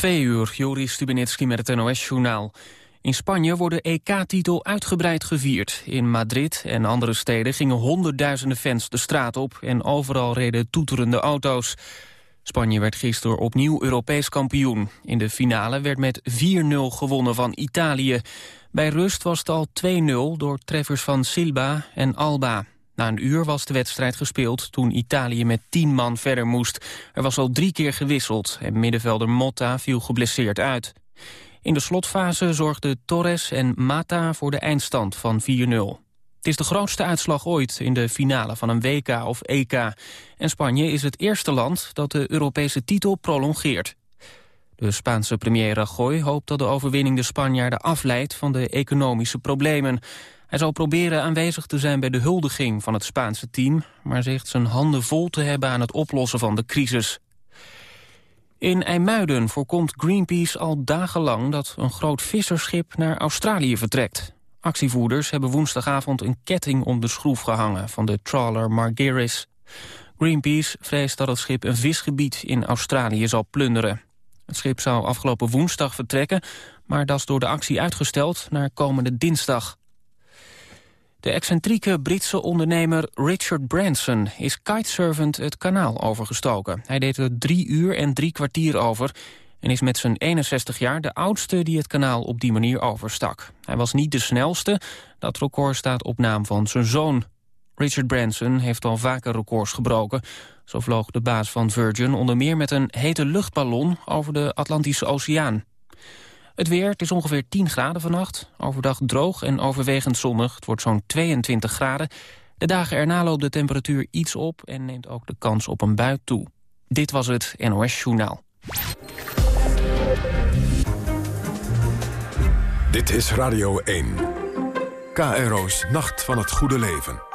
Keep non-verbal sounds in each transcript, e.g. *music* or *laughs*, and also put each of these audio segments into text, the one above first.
Twee uur, Joris Stubenitski met het NOS-journaal. In Spanje wordt de EK-titel uitgebreid gevierd. In Madrid en andere steden gingen honderdduizenden fans de straat op... en overal reden toeterende auto's. Spanje werd gisteren opnieuw Europees kampioen. In de finale werd met 4-0 gewonnen van Italië. Bij rust was het al 2-0 door treffers van Silva en Alba. Na een uur was de wedstrijd gespeeld toen Italië met tien man verder moest. Er was al drie keer gewisseld en middenvelder Motta viel geblesseerd uit. In de slotfase zorgden Torres en Mata voor de eindstand van 4-0. Het is de grootste uitslag ooit in de finale van een WK of EK. En Spanje is het eerste land dat de Europese titel prolongeert. De Spaanse premier Rajoy hoopt dat de overwinning de Spanjaarden afleidt van de economische problemen. Hij zal proberen aanwezig te zijn bij de huldiging van het Spaanse team... maar zegt zijn handen vol te hebben aan het oplossen van de crisis. In IJmuiden voorkomt Greenpeace al dagenlang dat een groot visserschip naar Australië vertrekt. Actievoerders hebben woensdagavond een ketting om de schroef gehangen van de trawler Margiris. Greenpeace vreest dat het schip een visgebied in Australië zal plunderen. Het schip zou afgelopen woensdag vertrekken, maar dat is door de actie uitgesteld naar komende dinsdag. De excentrieke Britse ondernemer Richard Branson is kitesurfend het kanaal overgestoken. Hij deed er drie uur en drie kwartier over en is met zijn 61 jaar de oudste die het kanaal op die manier overstak. Hij was niet de snelste, dat record staat op naam van zijn zoon. Richard Branson heeft al vaker records gebroken. Zo vloog de baas van Virgin onder meer met een hete luchtballon over de Atlantische Oceaan. Het weer, het is ongeveer 10 graden vannacht. Overdag droog en overwegend zonnig. Het wordt zo'n 22 graden. De dagen erna loopt de temperatuur iets op... en neemt ook de kans op een bui toe. Dit was het NOS Journaal. Dit is Radio 1. KRO's Nacht van het Goede Leven.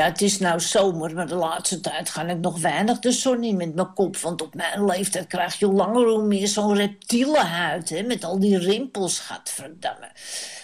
Ja, het is nou zomer, maar de laatste tijd ga ik nog weinig de zon in met mijn kop. Want op mijn leeftijd krijg je hoe langer hoe meer zo'n reptiele huid, hè, met al die rimpels, gadverdamme.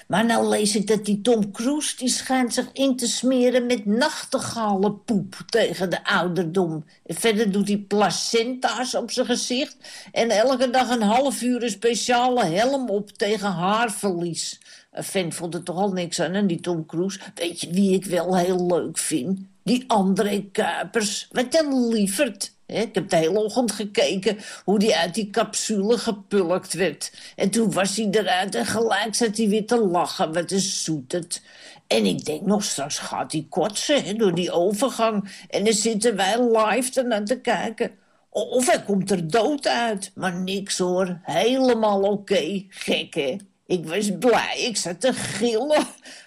Maar nou lees ik dat die Tom Cruise, die schijnt zich in te smeren met nachtegalenpoep tegen de ouderdom. Verder doet hij placenta's op zijn gezicht en elke dag een half uur een speciale helm op tegen haarverlies. Fan vond er toch al niks aan, en die Tom Cruise. Weet je wie ik wel heel leuk vind? Die André Kuipers. Wat een lieverd. Ik heb de hele ochtend gekeken hoe die uit die capsule gepulkt werd. En toen was hij eruit en gelijk zat hij weer te lachen. Wat een zoeterd. En ik denk nog, straks gaat hij kotsen door die overgang. En dan zitten wij live ernaar te kijken. Of hij komt er dood uit. Maar niks hoor, helemaal oké. Gek hè? Ik was blij, ik zat te gillen.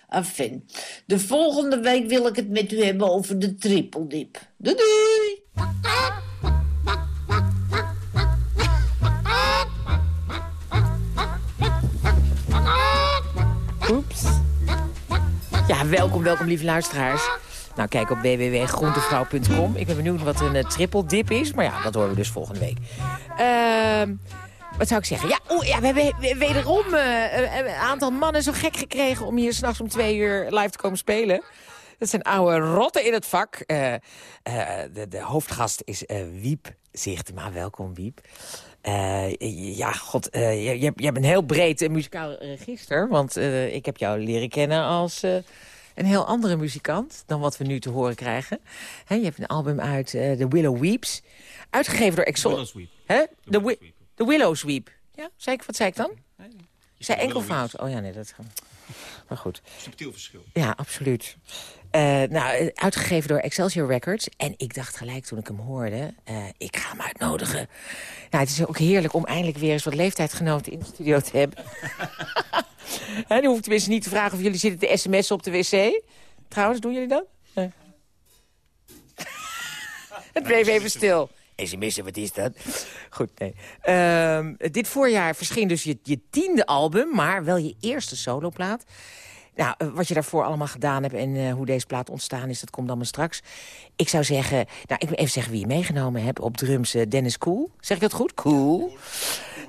Enfin, de volgende week wil ik het met u hebben over de trippeldip. Doei! Oeps. Ja, welkom, welkom lieve luisteraars. Nou, kijk op www.groentevrouw.com. Ik ben benieuwd wat een uh, trippeldip is. Maar ja, dat horen we dus volgende week. Ehm... Wat zou ik zeggen? Ja, oeh, ja we hebben wederom uh, een aantal mannen zo gek gekregen... om hier s'nachts om twee uur live te komen spelen. Dat zijn oude rotten in het vak. Uh, uh, de, de, hoofdgast is Wiep Zichtema. Welkom, Wiep. ja, god, je, je, hebt, je hebt een heel breed muzikaal register. Want ik heb jou leren kennen als een heel andere muzikant... dan wat we nu te horen krijgen. je hebt een album uit, The Willow Weeps. Uitgegeven door Exo... Willow Sweep. Hè? The, Wi de Willow Sweep. Ja, zei ik, wat zei ik dan? Zei enkel fout. Oh ja, nee, dat... Maar goed. Subtiel verschil. Ja, absoluut. Uh, nou, uitgegeven door Excelsior Records. En ik dacht gelijk toen ik hem hoorde, uh, ik ga hem uitnodigen. Nou, het is ook heerlijk om eindelijk weer eens wat leeftijdgenoten in de studio te hebben. *laughs* en hoef ik tenminste niet te vragen of jullie zitten te sms'en op de wc. Trouwens, doen jullie dat? Nee. *laughs* het bleef even stil sms'en, wat is dat? Goed, nee. Uh, dit voorjaar verscheen dus je, je tiende album, maar wel je eerste soloplaat. Nou, eh, wat je daarvoor allemaal gedaan hebt en eh, hoe deze plaat ontstaan is... dat komt allemaal straks. Ik zou zeggen, nou, ik wil even zeggen wie je meegenomen hebt. Op drums uh, Dennis Koel. Zeg ik dat goed? Cool.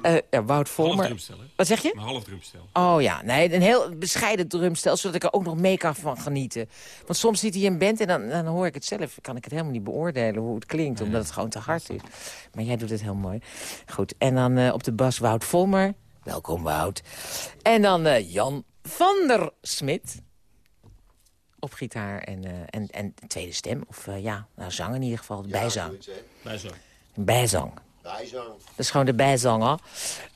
Uh, Wout Volmer. Wat zeg je? Een half drumstel. Oh ja, nee, een heel bescheiden drumstel, zodat ik er ook nog mee kan van genieten. Want soms zit hij in band en dan, dan hoor ik het zelf. Kan ik het helemaal niet beoordelen hoe het klinkt, omdat het gewoon te hard is. Maar jij doet het heel mooi. Goed, en dan uh, op de bas Wout Volmer. Welkom, Wout. En dan uh, Jan van der Smit. Op gitaar en, uh, en, en tweede stem. Of ja, nou, zang in ieder geval. Ja, bijzang. Bijzang. Bijzang. Bijzang. Dat is gewoon de bijzanger.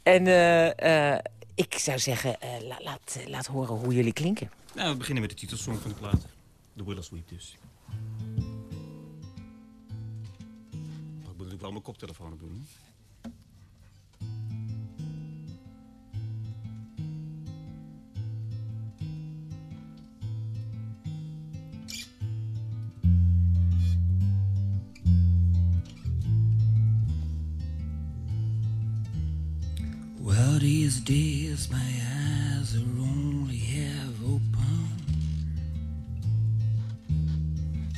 En uh, uh, ik zou zeggen, uh, la, laat, laat horen hoe jullie klinken. Nou, we beginnen met de titelsong van de plaat. The Willow Sweep dus. Ik moet natuurlijk wel mijn koptelefoon op doen. Hè? My eyes are only half open.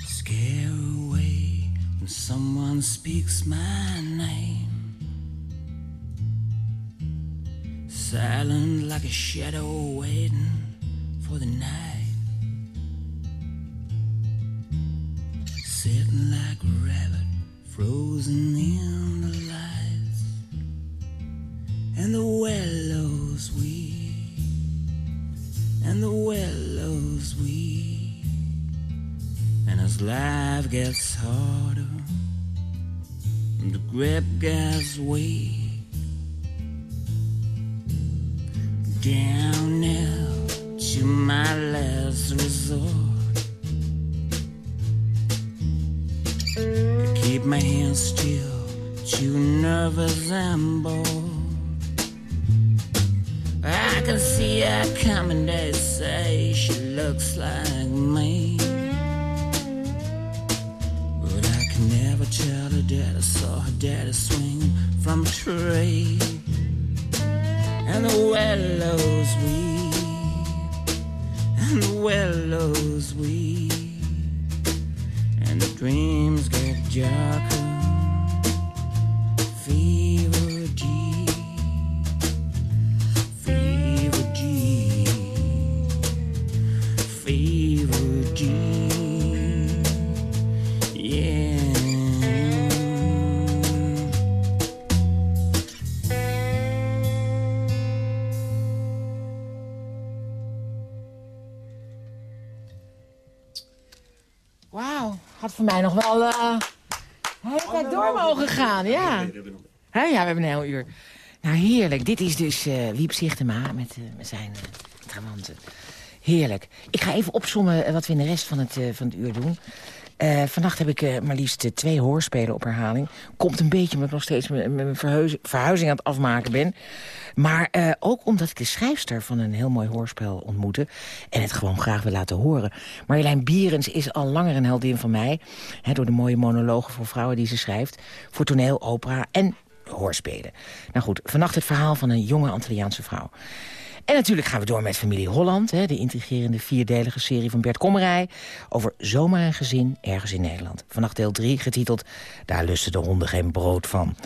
Scare away when someone speaks my name. Silent like a shadow waiting for the night. Sitting like a rabbit frozen in the lights and the weep, and the willows weep, and as life gets harder, and the grip gets weak, down now to my last resort. I keep my hands still, too nervous and bored. Like me. But I can never tell her that I saw her daddy swing from a tree. And the willows weep, and the willows weep, and the dreams get darker. Fever voor mij nog wel uh, heel tijd door mogen gaan, ja. Hè, ja, we hebben een heel uur. Nou, heerlijk. Dit is dus uh, Wiep Zichtema met, uh, met zijn uh, trawanten. Heerlijk. Ik ga even opzommen wat we in de rest van het, van het uur doen. Uh, vannacht heb ik uh, maar liefst uh, twee hoorspelen op herhaling. Komt een beetje omdat ik nog steeds mijn verhuizing aan het afmaken ben. Maar ook omdat ik de schrijfster van een heel mooi hoorspel ontmoette... en het gewoon graag wil laten horen. Marjolein Bierens is al langer een heldin van mij... Hè, door de mooie monologen voor vrouwen die ze schrijft... voor toneel, opera en hoorspelen. Nou goed, vannacht het verhaal van een jonge Antilliaanse vrouw. En natuurlijk gaan we door met Familie Holland, hè, de intrigerende vierdelige serie van Bert Kommerij... over zomaar een gezin ergens in Nederland. Vannacht deel 3, getiteld Daar lusten de honden geen brood van.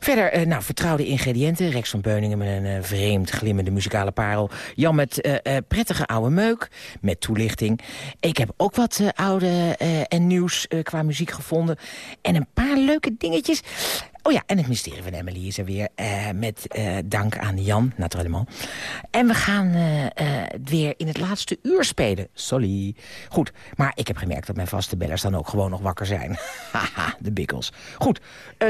Verder, eh, nou, vertrouwde ingrediënten. Rex van Beuningen met een uh, vreemd glimmende muzikale parel. Jan met uh, prettige oude meuk, met toelichting. Ik heb ook wat oude en nieuws qua muziek gevonden. En een paar leuke dingetjes. Oh ja, en het mysterie van Emily is er weer. Uh, met uh, dank aan Jan, natuurlijk. En we gaan uh, weer in het laatste uur spelen. Sorry. Goed, maar ik heb gemerkt dat mijn vaste bellers dan ook gewoon nog wakker zijn. *laughs* Haha, de bikkels. Goed,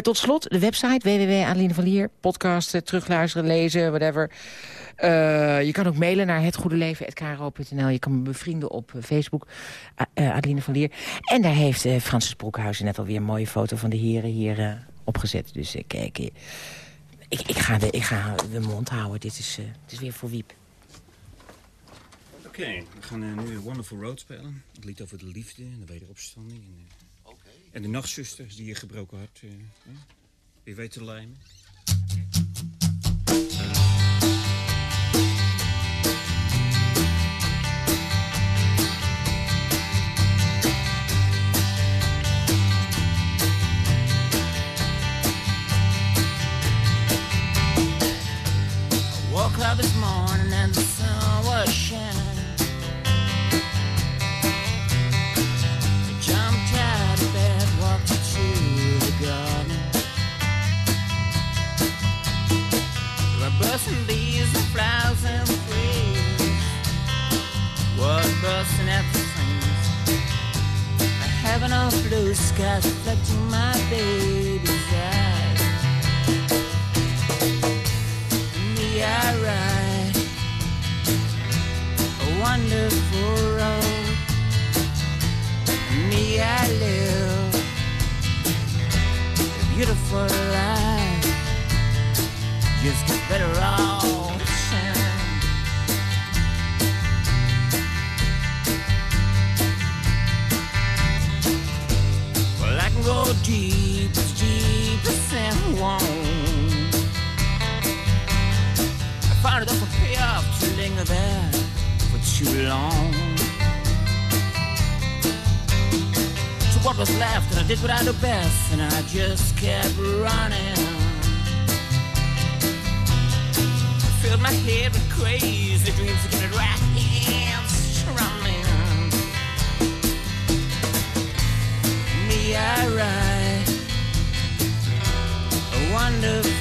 tot slot de website www.adeline van Lier. Podcasten, terugluisteren, lezen, whatever. je kan ook mailen naar hetgoedeleven.kro.nl. Je kan me bevrienden op Facebook, Adeline van Lier. En daar heeft Francis Broekhuizen net alweer een mooie foto van de heren hier opgezet. Dus uh, kijk, uh, ik, ik, ga de, ik ga de mond houden. Dit is, uh, het is weer voor Wiep. Oké, okay, we gaan nu Wonderful Road spelen. Het lied over de liefde en de wederopstanding. En, okay. en de nachtzusters die je gebroken had. weer weet te lijmen. this morning and the sun was shining. I jumped out of bed, walked into the garden. There were buzzing bees and flowers. Was buzzing blue skies reflecting my baby. I ride a wonderful road. Me, I live a beautiful life. Just better. Well, I can go deep as deep San It doesn't pay off to linger there for too long. So what was left, and I did what I do best, and I just kept running. I filled my head with crazy dreams, getting it right hands strumming. Me, I ride a wonderful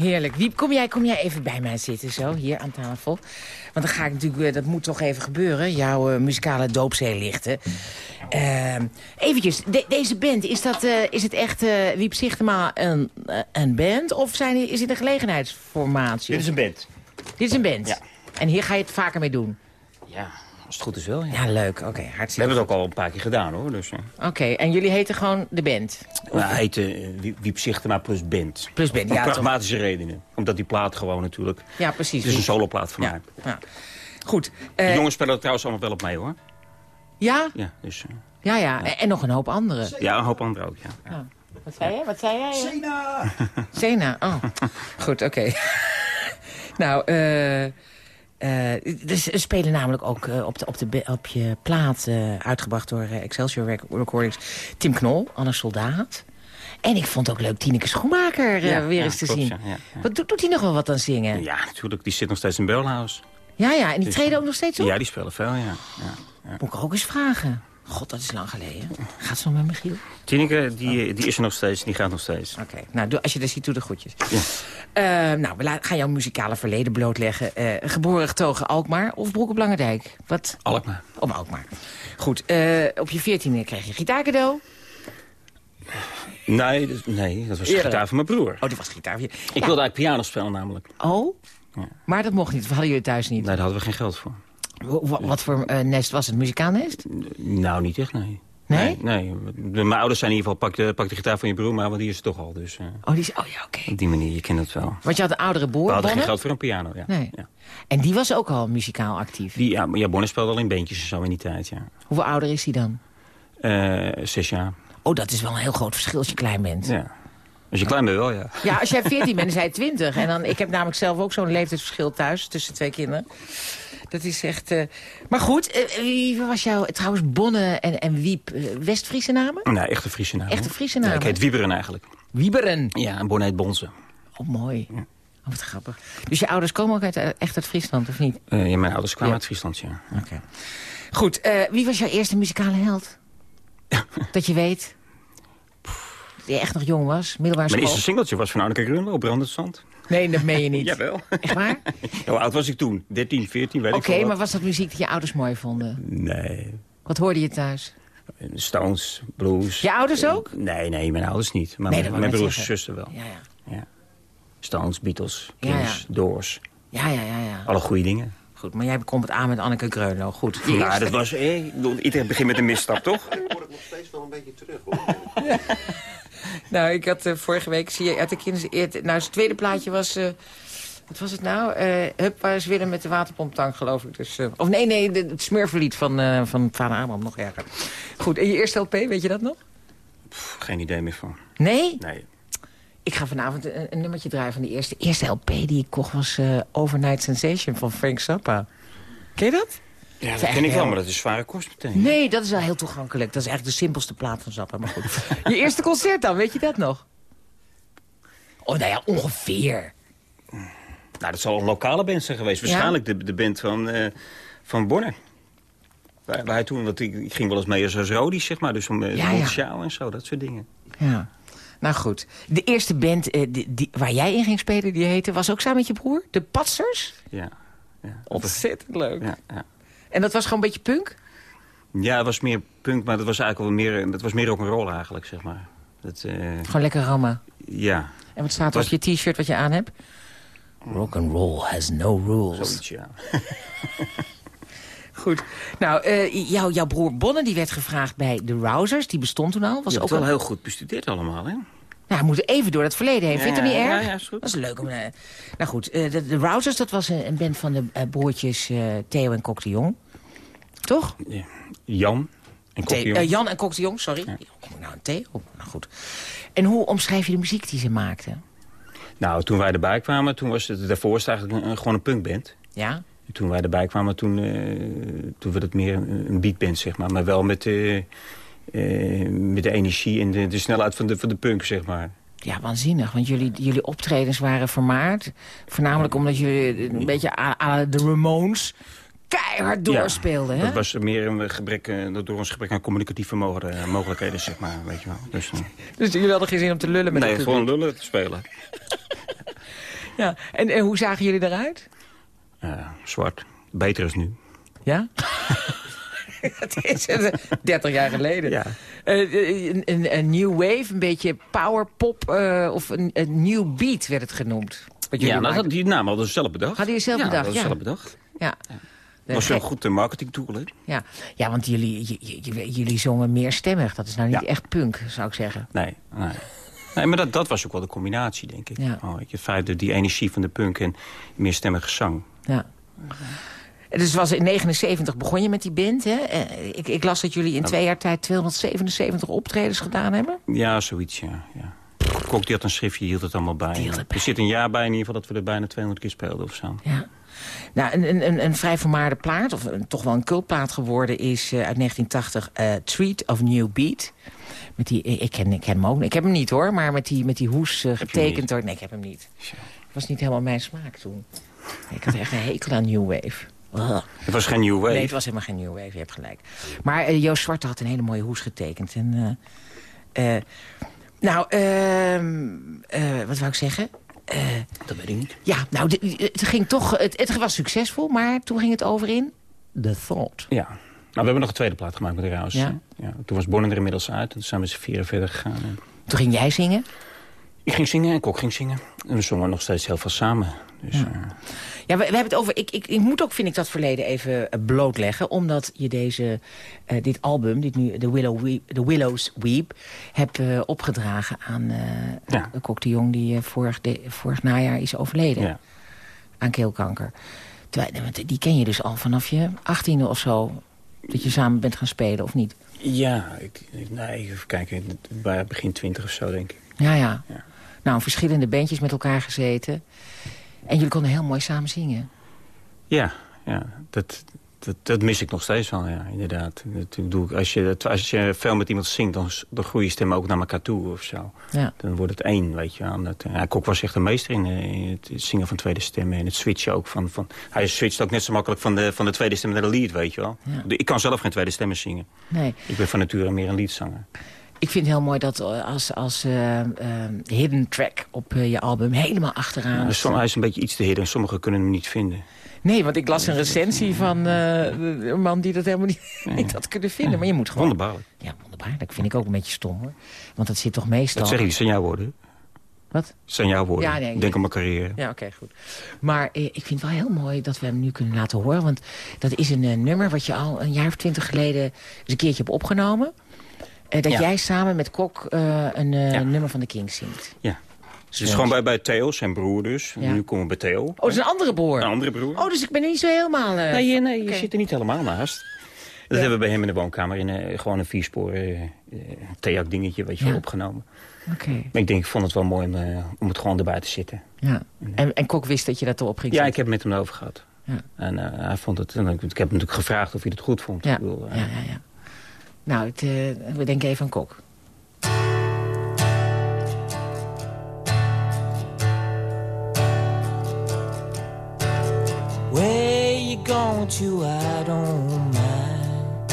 heerlijk. Wiep, kom jij, kom jij even bij mij zitten zo, hier aan tafel? Want dan ga ik natuurlijk, eh, dat moet toch even gebeuren, jouw eh, muzikale doopzee lichten. Ehm eventjes, de- deze band, is, dat, eh, is het echt Wiep Zichtema een, een band? Of zijn, is dit een gelegenheidsformatie? Dit is een band. Dit is een band? Ja. En hier ga je het vaker mee doen? Ja, als het goed is wel, ja. Ja, leuk. Oké, We hartstikke hebben het ook al een paar keer gedaan, hoor. Dus. Oké, en jullie heten gewoon de band? Nou, hij heet eh, Wiep- Zichtema plus band. Plus band, Om ja, toch? pragmatische redenen. Omdat die plaat gewoon natuurlijk... Ja, precies. Het is een soloplaat van ja. mij. ja. Goed. De eh, jongens spelen er trouwens allemaal wel op mee, hoor. ja? Ja, dus... eh, Ja, ja. En, en nog een hoop anderen. ja, een hoop anderen ook, ja. Ja. Wat zei je? Wat zei jij? Sena! Sena, oh. *laughs* Goed, oké. *laughs* nou, eh... eh, dus ze spelen namelijk ook eh, op, de, op, de, op je plaat, eh, uitgebracht door eh, Excelsior Rec- Recordings, Tim Knol, Anne Soldaat. En ik vond het ook leuk Tineke Schoenmaker eh, Ja, weer ja, eens te klopt, zien. ja, ja, ja. Wat doet, doet hij nog wel wat aan zingen? Ja, Ja, natuurlijk. Die zit nog steeds in Beulhaus. ja, en die Dus- treden ook nog steeds op? Ja, die spelen veel, ja. ja. ja. Moet ik ook eens vragen. God, dat is lang geleden. Gaat ze nog met Michiel? Tineke, die, die is er nog steeds. Die gaat nog steeds. Oké, nou, doe, als je dat ziet, doe de groetjes. Ja. Eh, nou, we gaan jouw muzikale verleden blootleggen. Eh, geboren getogen Alkmaar of Broek op Langendijk? Wat? Alkmaar. Op Alkmaar. Goed, eh, op je veertiende kreeg je gitaarcadeau. Nee, dat, nee, dat was Eerder. gitaar van mijn broer. Oh, die was gitaar. Ik wilde eigenlijk piano spelen namelijk. Oh? Ja. Maar dat mocht niet, of hadden jullie thuis niet? Nee, daar hadden we geen geld voor. Wa- wa- Wat voor eh, nest was het? Muzikaalnest? Nou, niet echt, nee. Nee? Nee, mijn ouders zijn in ieder geval, pak de, pak de gitaar van je broer maar, want die is er toch al. Dus eh, Oh, die is, oh ja, oké. op die manier, je kent het wel. Want je had een oudere broer, We hadden geen geld voor een piano, ja. Nee. ja. En die was ook al muzikaal actief. Die, ja, maar ja, Bonne speelde al in beentjes en zo in die tijd, ja. Hoeveel ouder is hij dan? Eh, zes jaar, Oh, dat is wel een heel groot verschil als je klein bent. ja. Als je klein bent wel, ja. Ja, als jij *laughs* 14 bent en zij 20. En dan, ik heb namelijk zelf ook zo'n leeftijdsverschil thuis tussen twee kinderen. Dat is echt... eh, Maar goed, eh, wie was jouw... Trouwens, Bonne en, en Wiep, eh, West-Friese namen? Nee, echte Friese naam. Echte? Friese Ja, namen? ik heet Wieberen eigenlijk. Wieberen. Ja, en Bonne heet Bonze. Oh, mooi. Oh, wat grappig. Dus je ouders komen ook uit, eh, echt uit Friesland, of niet? Eh, ja, mijn ouders kwamen Ja. uit Friesland, ja. Oké. Goed, eh, wie was jouw eerste muzikale held? *laughs* dat je weet. Je echt nog jong was, middelbare Mijn school. eerste singeltje was van Anneke Grunlo, Brandend Zand. Nee, dat meen je niet. Jawel. Echt waar? *laughs* Hoe oud was ik toen? 13, 14, weet Oké, ik wat. maar was dat muziek die je ouders mooi vonden? Nee. Wat hoorde je thuis? Stones, blues. Je ouders ook? Nee, nee, mijn ouders niet. Maar Nee, mijn, ik broers en zussen wel. Ja, ja. Ja. Stones, Beatles, Ja, Kings, Doors. Ja, ja, ja, ja. Alle goede dingen. Goed, maar jij komt het aan met Anneke Greunlo. Goed. Nou, eerste- dat was... Eh, ik bedoel, iedereen begint met een misstap, toch? Nou, ik had eh, vorige week, zie je, uit de kinders... eer- Nou, zijn tweede plaatje was... eh, wat was het nou? Eh Hup, waar is Willem met de waterpomptank, geloof ik. Dus, of nee, nee, de- het smurverlied van, van vader Abraham, nog erger. Goed, en je eerste LP, weet je dat nog? Pff, geen idee meer van. Nee? Nee. Ik ga vanavond een, een nummertje draaien van de eerste, eerste LP die ik kocht... was Overnight Sensation van Frank Zappa. Ken je dat? Ja, dat echt ken ik wel, maar dat is zware kost meteen. Nee, dat is wel heel toegankelijk. Dat is eigenlijk de simpelste plaat van Zappa, maar goed. je eerste concert dan, weet je dat nog? Oh, nou ja, ongeveer. Nou, dat zal een lokale band zijn geweest. Waarschijnlijk de, de band van, eh van Bonner. Waar, waar hij toen, want ik, ik ging wel eens mee als, als Rodi, zeg maar. Dus om uh, Ja, en zo, dat soort dingen. Ja. Nou goed. De eerste band eh, die, die- waar jij in ging spelen, die heette, was ook samen met je broer? De Patsers? Ja. ja. Ontzettend leuk. Ja, ja. En dat was gewoon een beetje punk? ja, het was meer punk, maar dat was eigenlijk wel meer, dat was meer ook een rol eigenlijk, zeg maar. Dat, eh, Gewoon lekker rammen. ja, En wat staat er op je t-shirt wat je aan hebt? Rock and roll has no rules. zoiets, ja. *laughs* Goed. Nou, eh, jou, jouw broer Bonne die werd gevraagd bij de Rousers. Die bestond toen al. Was Je ook wel heel goed bestudeerd allemaal, hè? Nou, we moeten even door het verleden heen. Ja, Vind je het niet ja, erg? ja, is goed. Dat is leuk om... eh, nou goed, eh, de, de Rousers, dat was een, een band van de broertjes eh, Theo en Kok de Jong. Toch? Ja. Jan en Kokkie. eh, Jan en Kok de Jong, sorry. Kom ik nou een Theo? Nou goed. En hoe omschrijf je de muziek die ze maakten? Nou, toen wij erbij kwamen, toen was het daarvoor was het eigenlijk een, gewoon een punkband. Ja? En toen wij erbij kwamen, toen, eh, toen werd het meer een, een beatband, zeg maar. Maar wel met, eh, met de energie en de, de snelheid van de, van de punk, zeg maar. Ja, waanzinnig. Want jullie, jullie optredens waren vermaard. Voornamelijk omdat jullie een beetje à de Ramones keihard doorspeelden. Ja, hè? dat was meer een gebrek, eh, door ons gebrek aan communicatief vermogen, eh, mogelijkheden, zeg maar. Weet je wel. Dus, eh, Dus jullie hadden geen zin om te lullen met nee, het gewoon lullen te spelen. *laughs* Ja. En, en hoe zagen jullie eruit? Ja, zwart. Beter is nu. Ja? *laughs* Het is eh, 30 jaar geleden. Ja. Eh, een, een, een new wave, een beetje powerpop eh, of een, een new beat werd het genoemd. Wat jullie Ja, nou, die naam hadden ze zelf bedacht. Hadden jullie zelf ja, bedacht, zelf bedacht. ja. Dat was De gek- goed eh, marketing tool, hè? ja. ja, want jullie, j- j- j- jullie zongen meerstemmig. Dat is nou niet Ja. echt punk, zou ik zeggen. Nee, nee. nee maar dat, dat was ook wel de combinatie, denk ik. Ja. Oh, je, feit dat die energie van de punk en meerstemmige zang. Ja. Dus was in 79 begon je met die band, hè? Eh, Ik, ik las dat jullie in twee jaar tijd 277 optredens gedaan hebben. Ja, zoiets, ja. ja. Kok die had een schriftje, hield het allemaal bij. Er zit een jaar bij in ieder geval dat we er bijna 200 keer speelden of zo. Ja. Nou, een, een- een, vrij vermaarde plaat, of een, toch wel een cultplaat geworden... is eh, uit 1980 eh, Treat of New Beat. Met die, ik, ken, ik ken hem ook. Ik heb hem niet hoor, maar met die, met die hoes eh, getekend door... Nee, ik heb hem niet. Tja. was niet helemaal mijn smaak toen. Ik had echt een hekel aan New Wave. Ugh. Het was geen New Wave. Nee, het was helemaal geen New Wave, je hebt gelijk. Maar Joost Zwarte had een hele mooie hoes getekend. En, nou, ehm, eh, wat wou ik zeggen? Eh, Dat weet ik niet. ja, nou, de- het ging toch. Het, het was succesvol, maar toen ging het over in The Thought. Ja. Nou, we hebben nog een tweede plaat gemaakt met de Raus. Ja? Ja, toen was Bonner er inmiddels uit. En toen zijn we z'n vieren verder gegaan. En Toen ging jij zingen. ik ging zingen en Kok ging zingen. En we zongen nog steeds heel veel samen. Dus, ja. Ja, we, we hebben het over. Ik, ik, ik moet ook, vind ik, dat verleden even eh, blootleggen. Omdat je deze, eh, dit album, dit nu, The, Willow Weep, The Willows Weep, hebt eh, opgedragen aan eh Ja. Kok de Jong, die vorig, de, vorig najaar is overleden ja. aan keelkanker. Terwijl, die ken je dus al vanaf je achttiende of zo. Dat je samen bent gaan spelen, of niet? Ja, ik, nee, even kijken. Bij begin twintig of zo, denk ik. Ja, ja. Ja. Nou, verschillende bandjes met elkaar gezeten. En jullie konden heel mooi samen zingen. Ja, ja dat, dat, dat mis ik nog steeds wel, ja, inderdaad. Dat, ik bedoel, als, je, als je veel met iemand zingt, dan, dan groeien je stemmen ook naar elkaar toe of zo. Ja. Dan wordt het één, weet je wel. Dat, ja, Kok was echt een meester in, eh, in het zingen van tweede stemmen. En het switchen ook van... van hij switcht ook net zo makkelijk van de, van de tweede stem naar de lead, weet je wel. Ja. Ik kan zelf geen tweede stemmen zingen. Nee. Ik ben van nature meer een liedzanger. Ik vind het heel mooi dat eh, als, als eh, eh, hidden track op je album helemaal achteraan... Ja, som- hij is een beetje iets te hidden. Sommigen kunnen hem niet vinden. Nee, want ik las een recensie van een man die dat helemaal niet, *laughs* niet had kunnen vinden. Maar je moet gewoon... Wonderbaarlijk. Ja, wonderbaarlijk. Dat vind ik ook een beetje stom, hoor. Want dat zit toch meestal... Dat zeg ik, het zijn jouw woorden. Wat? Het zijn jouw woorden. Ja, nee, Denk aan mijn carrière. Ja, oké, goed. Maar eh, ik vind het wel heel mooi dat we hem nu kunnen laten horen. Want dat is een nummer wat je al een jaar of twintig geleden eens een keertje hebt opgenomen. Eh, dat Ja. jij samen met Kok eh, een eh, Ja. nummer van de Kings zingt. Ja. Het is gewoon bij, bij Theo, zijn broer dus. Ja. Nu komen we bij Theo. Oh, dat is een andere broer. Een andere broer. Oh, dus ik ben er niet zo helemaal... nee, je- nee, je zit er niet helemaal naast. Dat hebben we bij hem in de woonkamer in gewoon een viersporen uh, theak dingetje weet je, opgenomen. Oké, Maar ik denk, ik vond het wel mooi om, om het gewoon erbij te zitten. ja. En, en Kok wist dat je dat erop ging Ja, ik heb het met hem over gehad. Ja. En hij vond het, en ik, ik heb hem natuurlijk gevraagd of hij het goed vond. Ja, Ik bedoel, ja, ja, ja. Nou, het, eh, we denken even aan Kok. Where you going to, I don't mind.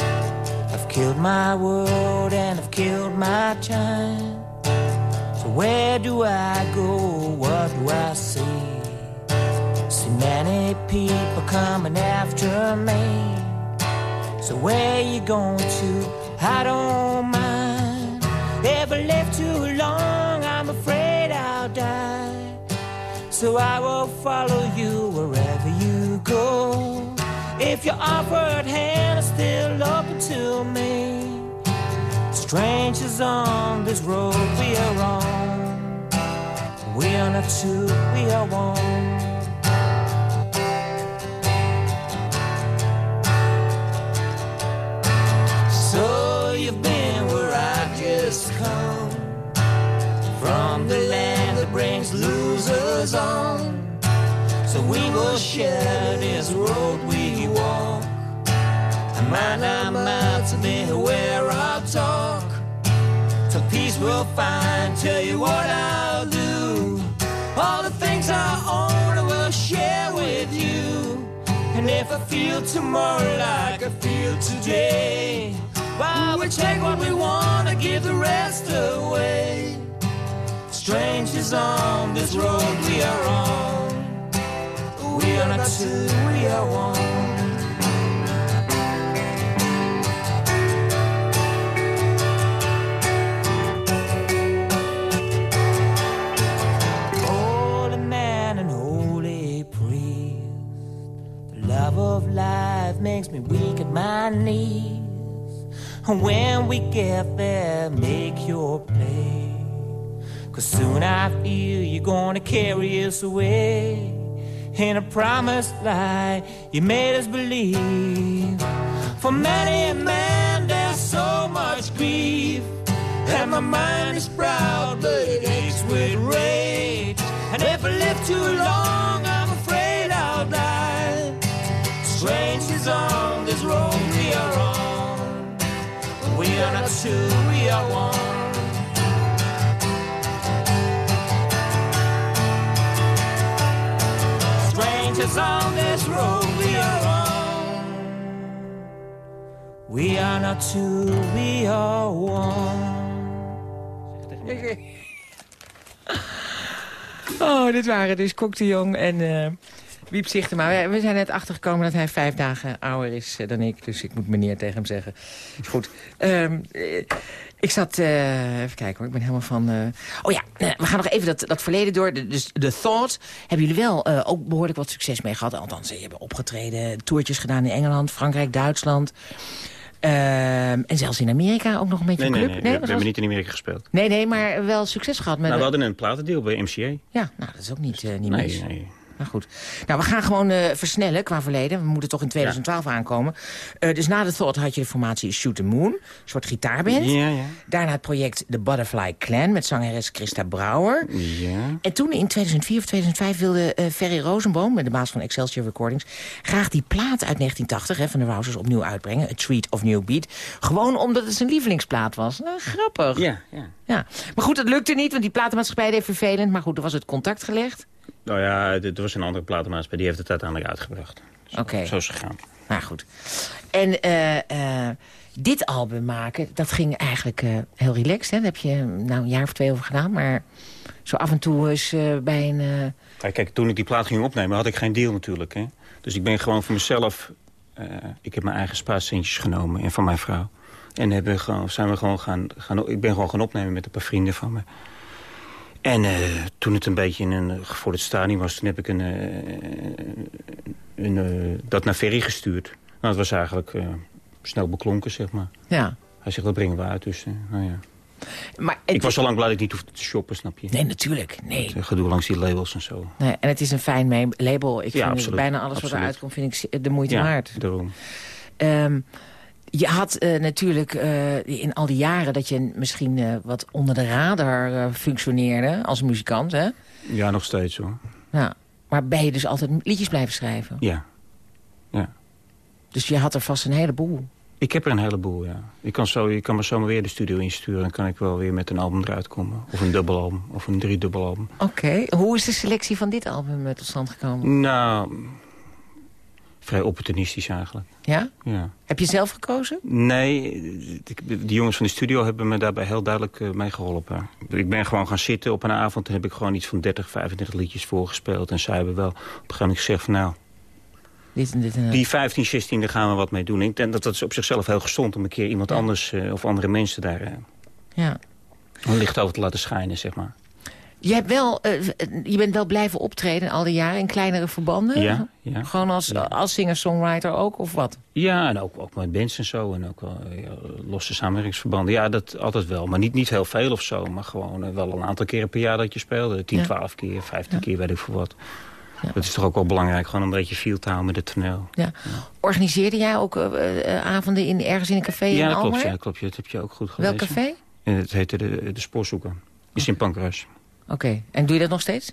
I've killed my world and I've killed my time. So where do I go? What do I see? See many people coming after me. So where you going to? I don't mind. Ever live too long, I'm afraid I'll die. So I will follow you wherever you go. If your offered hand is still open to me, strangers on this road we are on. We are not two, we are one. From the land that brings losers on. So we will share this road we walk. And mind our mouths and be aware of talk. So peace we'll find, tell you what I'll do. All the things I own I will share with you. And if I feel tomorrow like I feel today, well, we take what we want and give the rest away. Strangers on this road we are on. We are not two, we are one. Holy man and holy priest, the love of life makes me weak at my knees. When we get there, make your play. Cause soon I feel you're gonna carry us away. In a promised lie you made us believe. For many a man there's so much grief. And my mind is proud, but it aches with rage. And if I live too long, I'm afraid I'll die. Strangers on this road we are on. We are not two, we are one. Strangers on this road we are on. We are not two, we are one. Oh, dit waren dus Kok de Jong en eh Wiep Zichtema. We- We zijn net achtergekomen dat hij vijf dagen ouder is eh, dan ik. Dus ik moet meneer tegen hem zeggen. Goed. Ehm, eh, ik zat... eh, even kijken hoor, ik ben helemaal van... oh ja, we gaan nog even dat, dat verleden door. Dus The Thought hebben jullie wel ook behoorlijk wat succes mee gehad. Althans, ze hebben opgetreden, toertjes gedaan in Engeland, Frankrijk, Duitsland. Ehm, en zelfs in Amerika ook nog een beetje Nee, een nee, club. nee. we, hebben niet in Amerika gespeeld. nee, nee, maar wel succes gehad met... Nou, we hadden een platendeal bij MCA. Ja, nou, dat is ook niet, niet Nee, mis. nee. Nou goed. Nou, we gaan gewoon eh, versnellen qua verleden. We moeten toch in 2012 aankomen. Eh, dus na de Thought had je de formatie Shoot the Moon. Een soort gitaarband. Ja, ja. Daarna het project The Butterfly Clan met zangeres Christa Brouwer. Ja. En toen in 2004 of 2005 wilde eh, Ferry Rosenboom, de baas van Excelsior Recordings... graag die plaat uit 1980 hè, van de Rousers opnieuw uitbrengen. A Treat of New Beat. Gewoon omdat het zijn lievelingsplaat was. Nou, grappig. Ja, ja. Ja. Maar goed, dat lukte niet, want die platenmaatschappij deed vervelend. Maar goed, er was het contact gelegd. Nou ja, er was een andere platenmaatschappij, die heeft het uiteindelijk uitgebracht. Zo, Oké. Zo is het gegaan. Nou goed. En eh, eh, dit album maken, dat ging eigenlijk eh, heel relaxed. Hè? Daar heb je nou, een jaar of twee over gedaan. Maar zo af en toe is bij een... Kijk, toen ik die plaat ging opnemen, had ik geen deal natuurlijk. Hè? Dus ik ben gewoon voor mezelf... ik heb mijn eigen spaarcentjes genomen en van mijn vrouw. En hebben gewoon, zijn we gewoon gaan, gaan... Ik ben gewoon gaan opnemen met een paar vrienden van me. En eh, toen het een beetje in een gevorderd stadium was... toen heb ik een, eh, een, eh, dat naar Ferry gestuurd. Nou, dat was eigenlijk snel beklonken, zeg maar. ja. Hij zegt, dat brengen we uit. Dus, nou ja. Maar Ik was al lang blij dat ik niet hoefde te shoppen, snap je? Nee, natuurlijk. Nee. Het, Gedoe langs die labels en zo. nee. En het is een fijn label. Ik Ja, vind absoluut. bijna alles wat eruit komt, vind ik de moeite ja, waard. daarom. Ehm, je had eh, natuurlijk eh, in al die jaren dat je misschien eh, wat onder de radar functioneerde als muzikant. Hè? Ja, nog steeds hoor. Ja. Maar ben je dus altijd liedjes blijven schrijven? Ja. ja. Dus je had er vast een heleboel. Ik heb er een heleboel, ja. Ik kan, zo, ik kan me zomaar weer de studio insturen... dan kan ik wel weer met een album eruit komen. Of een dubbelalbum, of een driedubbelalbum. Oké. Hoe is de selectie van dit album tot stand gekomen? Nou, vrij opportunistisch eigenlijk. Ja? Ja. Heb je zelf gekozen? Nee, de, jongens van de studio hebben me daarbij heel duidelijk uh, mee geholpen. Ik ben gewoon gaan zitten op een avond... en heb ik gewoon iets van 30, 35 liedjes voorgespeeld. En zij hebben wel op een gegeven moment gezegd van... nou, Dit en dit en dat. die 15, 16, daar gaan we wat mee doen. Ik denk dat dat is op zichzelf heel gezond... om een keer iemand Ja. anders uh, of andere mensen daar... Uh, Ja. een licht over te laten schijnen, zeg maar. Je, hebt wel, uh, je bent wel blijven optreden al die jaren in kleinere verbanden? Ja, ja. Gewoon als, Ja. als singer-songwriter ook, of wat? Ja, en ook, ook met bands en zo. En ook ja, losse samenwerkingsverbanden. Ja, dat altijd wel. Maar niet, niet heel veel of zo. Maar gewoon uh, wel een aantal keren per jaar dat je speelde. 10, Ja. 12 keer, 15 Ja. keer, weet ik veel wat. Ja. Dat is toch ook wel belangrijk. Gewoon een beetje feel te houden met het toneel. Ja. Organiseerde jij ook uh, avonden in, ergens in een café ja, in dat klopt, ja, klopt. Ja, dat heb je ook goed Welk gelezen. café? En het heette de, de Spoorzoeker. Is in Pancras. Oké. En doe je dat nog steeds?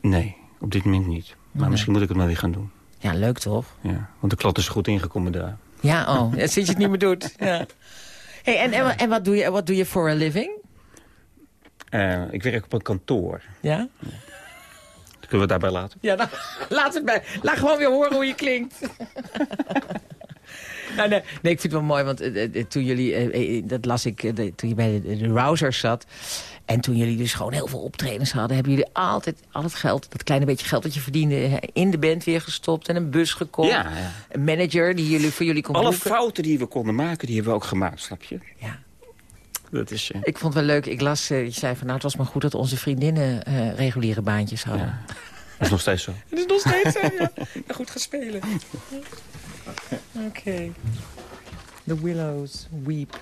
Nee, op dit moment niet. Maar Nee. misschien moet ik het maar weer gaan doen. Ja, leuk toch? Ja, want de klant is goed ingekomen daar. Ja, oh. Sinds je het niet meer doet. Ja. Hey, en, en, wa- en wat, doe je, wat doe je voor a living? Eh, ik werk op een kantoor. Ja? Kunnen we het daarbij laten? Ja, nou, laat het bij. Laat gewoon weer horen hoe je klinkt. *laughs* nou, nee, nee, ik vind het wel mooi, want eh, eh, toen jullie, dat las ik, toen je bij de, de Rousers zat... en toen jullie dus gewoon heel veel optredens hadden... hebben jullie altijd al het geld, dat kleine beetje geld dat je verdiende... in de band weer gestopt en een bus gekocht. Ja, ja. Een manager die jullie, voor jullie kon Alle boeken. fouten die we konden maken, die hebben we ook gemaakt, snap je? Ja. Dat is... eh, Ik vond het wel leuk. Ik las, eh, je zei van nou, het was maar goed dat onze vriendinnen eh, reguliere baantjes hadden. ja. Dat is nog steeds zo. *laughs* Het is nog steeds zo, *laughs* ja. goed gaan spelen. Oké. The Willows Weep.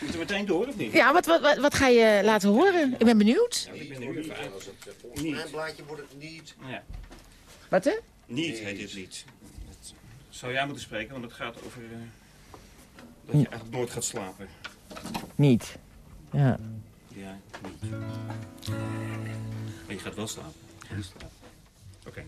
Moet er meteen door, of niet? Ja, wat, wat, wat, wat ga je laten horen? Ik ben benieuwd. Ik ben nu even uit. Mijn blaadje wordt het niet. Ja. Wat hè? Niet heet dit lied. Dat zou jij moeten spreken, want het gaat over... eh, dat je eigenlijk nooit gaat slapen. Niet. Ja. Ja, niet. Maar je gaat wel slapen. Niet. Oké.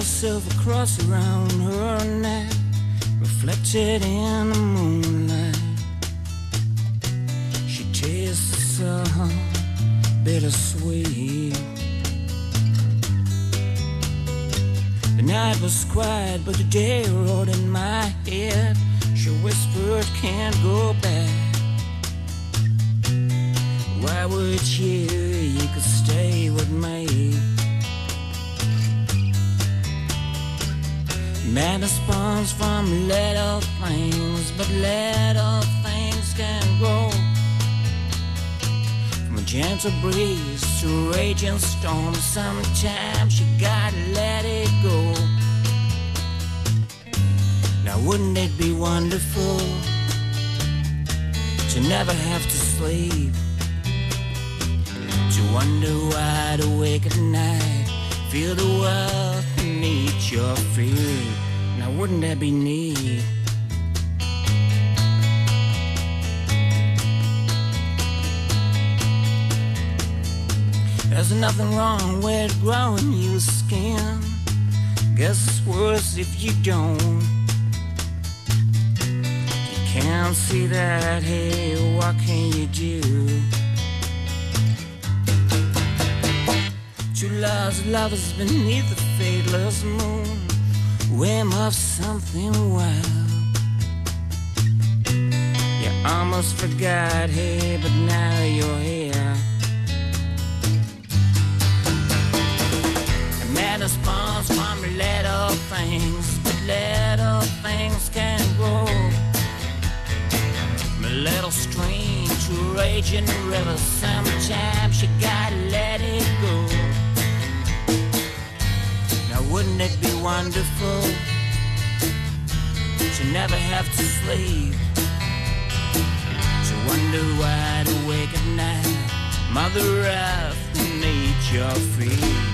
Wore a cross around her neck, reflected in the moonlight. She tastes the sun, bittersweet. The night was quiet, but the day roared in my head. She whispered, Can't go back. Why would you? You could stay with me. Madness spawns from little things, but little things can grow from a gentle gentle breeze to raging storm. Sometimes you gotta let it go. Now wouldn't it be wonderful to never have to sleep? To wonder wide awake at night, feel the world your feet. Now wouldn't that be neat? There's nothing wrong with growing your skin. Guess it's worse if you don't. You can't see that, hey, what can you do? Two lost lovers beneath the fadeless moon. Whim of something wild. You almost forgot, hey, but now you're here. A man spawns from little things, but little things can grow. A little stream to raging river, sometimes you gotta let it go. Wouldn't it be wonderful to never have to sleep? To wonder wide awake at night, Mother Earth beneath your feet.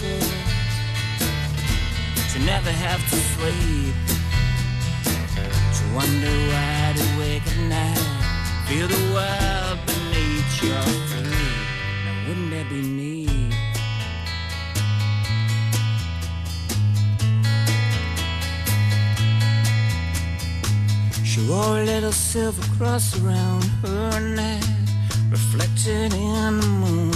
Be to never have to sleep? To wonder wide awake at night, feel the world beneath your feet. Now wouldn't that be neat? She wore a little silver cross around her neck, reflected in the moonlight.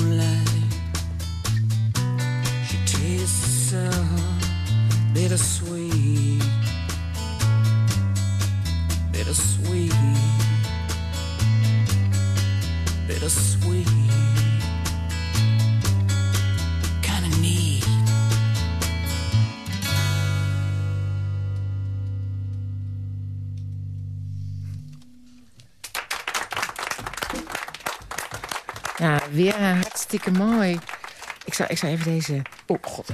Ja, weer hartstikke mooi. Ik zal, ik zal even deze... Oh, god.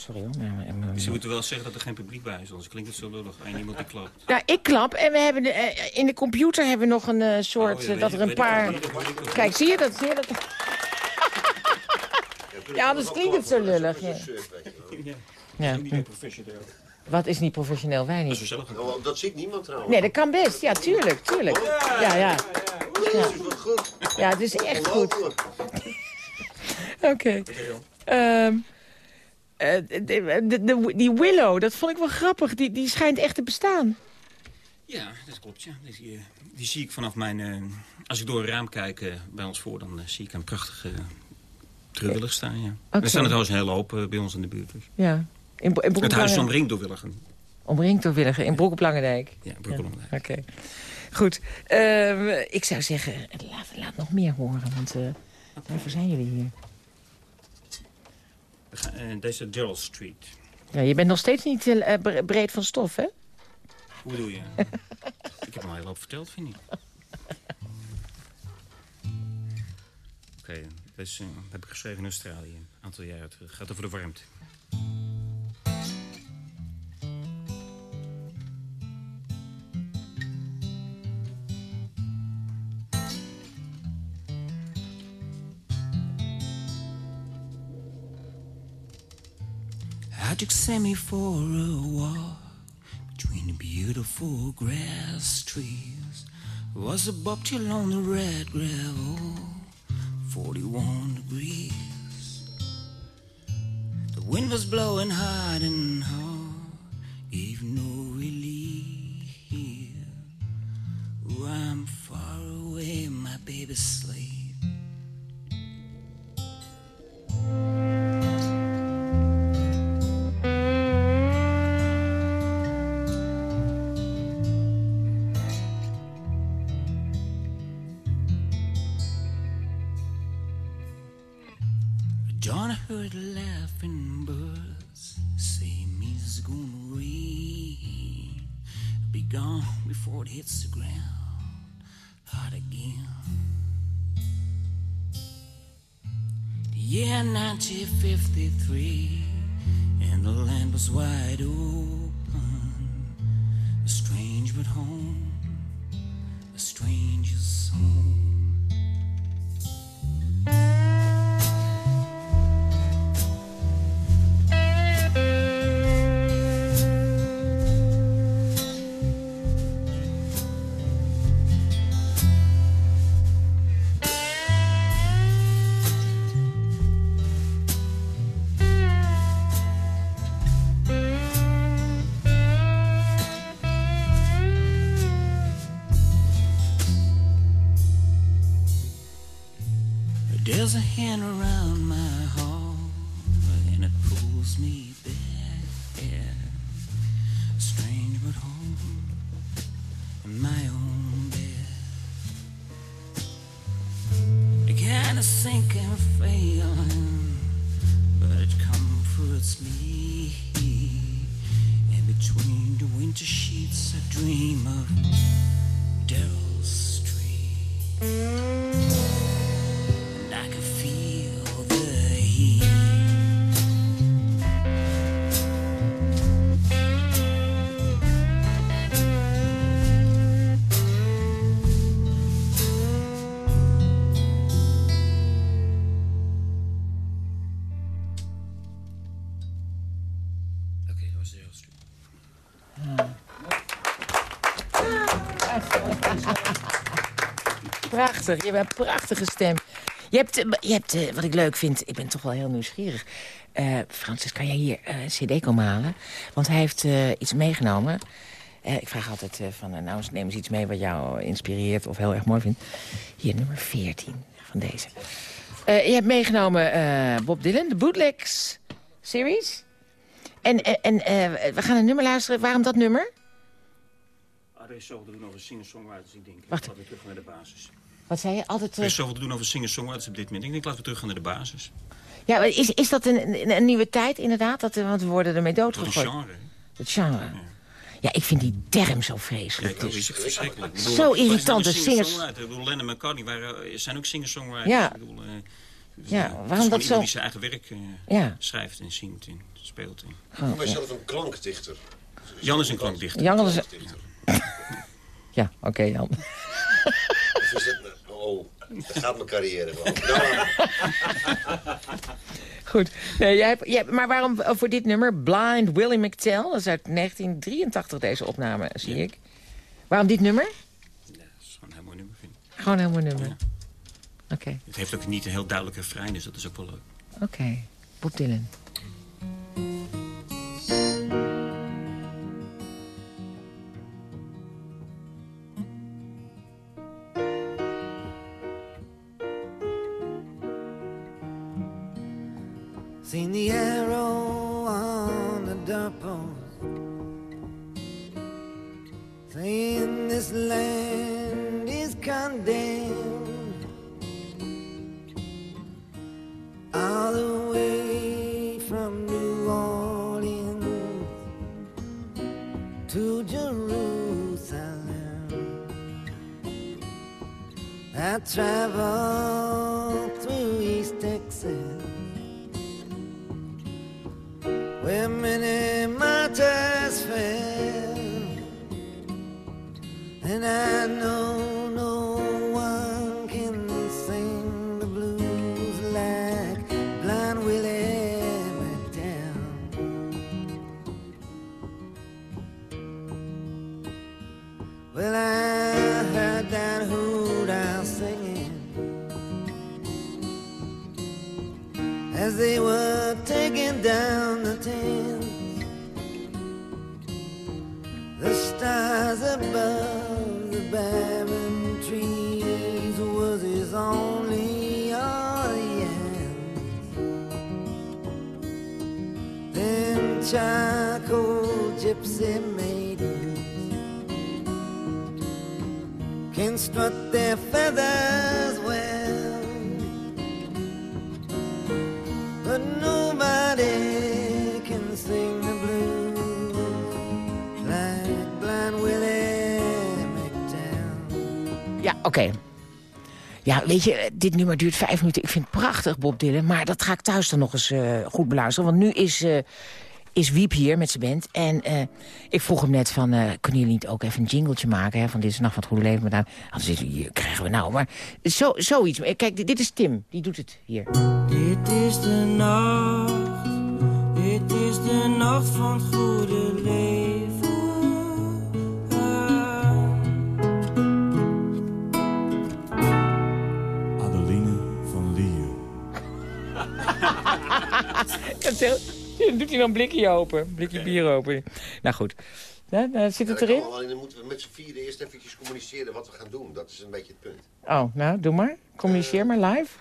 Sorry hoor. maar- maar- maar- Ze moeten wel zeggen dat er geen publiek bij is, anders klinkt het zo lullig. En iemand die klapt. Nou, ik klap en we hebben de, eh, in de computer hebben we nog een eh, soort... Oh, ja, eh, dat er een paar... Kijk, zie je dat? Zie je dat? Ja, anders klinkt het zo lullig. Ja. Ja. Niet professioneel. Wat is niet professioneel? Wij niet. Oh, dat ziet niemand trouwens. Nee, dat kan best. Ja, tuurlijk, tuurlijk. Ja, ja. Jezus, wat goed. Ja, het is echt goed. Oké. Ehm, eh, de- de- die Willow, dat vond ik wel grappig. Die, die schijnt echt te bestaan. Ja, dat klopt, ja. Die, eh, die zie ik vanaf mijn... eh, als ik door een raam kijk eh, bij ons voor, dan eh, zie ik een prachtige terugwillig staan, ja. Er staan er trouwens een hele hoop eh, bij ons in de buurt. Dus. Ja. In, in Broek Het huis is omringd door willigen. Omringd door Willigen, in Broek op Langendijk. Ja, Brukkeland. Oké. Goed. Ehm, ik zou zeggen, laat, laat nog meer horen, want eh, waarvoor zijn jullie hier? Eh, deze Gerald Street. Ja, je bent nog steeds niet eh, bre- breed van stof, hè? Hoe bedoel je? *laughs* ik heb al een hele hoop verteld, vind ik. Oké, deze eh, heb ik geschreven in Australië. Een aantal jaren terug. Gaat over de warmte. magic sent me for a walk between the beautiful grass trees. Was a bobtail on the red gravel, 41 degrees. The wind was blowing hard and hard, gave no relief. Ooh, I'm far away, my baby's. slept. A hand around Prachtig, je hebt een prachtige stem. Je hebt, eh, je hebt eh, wat ik leuk vind, ik ben toch wel heel nieuwsgierig. Eh Francis, kan jij hier een cd komen halen? Want hij heeft iets meegenomen. Ik vraag altijd van, nou neem eens iets mee wat jou inspireert of heel erg mooi vindt. Hier, nummer 14 van deze. Je hebt meegenomen Bob Dylan, de Bootlegs series. En, en, we gaan een nummer luisteren. Waarom dat nummer? Ah, er is zoveel te doen over singer-songwriters, ik denk. Wacht. Laten we terug naar de basis. Wat zei je? Altijd... Er eh, is zoveel te doen over singer-songwriters op dit moment. Ik denk, laten we terug gaan naar de basis. Ja, maar is, is dat een, een, een nieuwe tijd inderdaad? Dat, eh, want we worden ermee een doodgegooid. genre. Het genre. Ja, ik vind die term zo vreselijk. Kijk, dat Dus. is verschrikkelijk. Ik bedoel, Zo ook singers. Ik bedoel, Lennon en McCartney waren, zijn ook singer-songwriters. Ja. Ik bedoel, eh, Ja, het waarom dat iemand zo? die zijn eigen werk eh, Ja. schrijft en zingt en speelt. En. Ik noem mijzelf een klankdichter. Jan is een klankdichter. Jan is... Klankdichter. *laughs* Ja, oké Jan. Of is dat... Oh, gaat mijn carrière gewoon. *laughs* Goed. Nee, jij hebt, jij hebt- maar waarom eh, voor dit nummer? Blind Willie McTell. Dat is uit 1983 deze opname, zie ik. Waarom dit nummer? Ja, dat is gewoon een heel mooi nummer, vind ik. Gewoon een heel mooi nummer. Ja. Oké, Het heeft ook niet een heel duidelijke refrein, dus dat is ook wel leuk. oké. Bob Dylan. Seen the arrow on the doorpost. Saying this land is condemned. All the way from New Orleans To Jerusalem. I traveled many martyrs fell. And I know Oké. Ja, weet je, dit nummer duurt vijf minuten. Ik vind het prachtig, Bob Dylan. Maar dat ga ik thuis dan nog eens eh, goed beluisteren. Want nu is, eh, is Wiep hier met zijn band. En eh, ik vroeg hem net van, kunnen jullie niet ook even een jingletje maken? Hè, van dit is Nacht van het Goede Leven. Maar dan, hier krijgen we nou. Maar zo, zoiets. Kijk, dit, dit is Tim. Die doet het hier. Dit is de nacht, dit is de nacht van het goede leven. *laughs* Dan doet hij dan een blikje open. Een blikje bier open. Nou goed. Ja, nou, zit het Ja, dat erin? alleen dan moeten we met z'n vieren eerst eventjes communiceren wat we gaan doen. Dat is een beetje het punt. Oh, nou, doe maar. Communiceer maar live.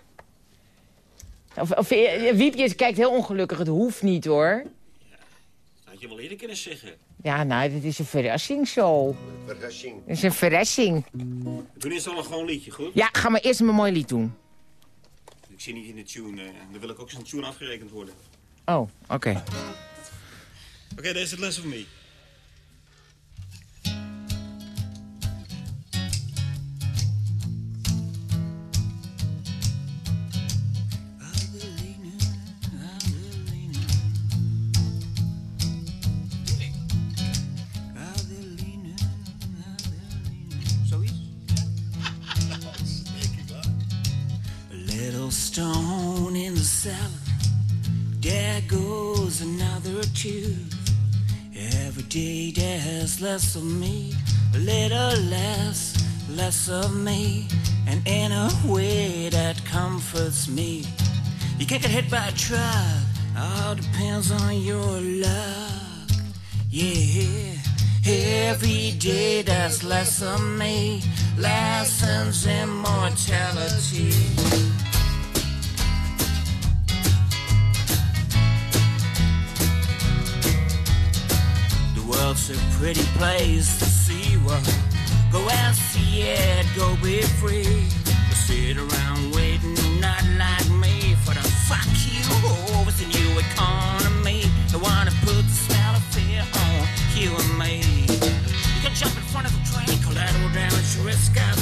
Of, of, eh, Wiepje kijkt heel ongelukkig. Het hoeft niet, hoor. Dat had je wel eerder kunnen zeggen. Ja, nou, dit is een verrassingsshow. Verrassing. Dit is een verrassing. Toen is het al een gewoon liedje, goed? Ja, ga maar eerst een mooi lied doen. Ik zie niet in de tune. eh, dan wil ik ook zo'n tune afgerekend worden. Oh, oké. Oké, deze is het les van me. Every day there's less of me, a little less, less of me, and in a way that comforts me. You can't get hit by a truck, all depends on your luck. Yeah, every day there's less of me, lessons in mortality. The world's a pretty place to see what. Go and see it, go be free. But sit around waiting, not like me, for the fuck you overs in new economy. The wanna put the smell of fear on you and me. You can jump in front of a train, collateral damage, risk of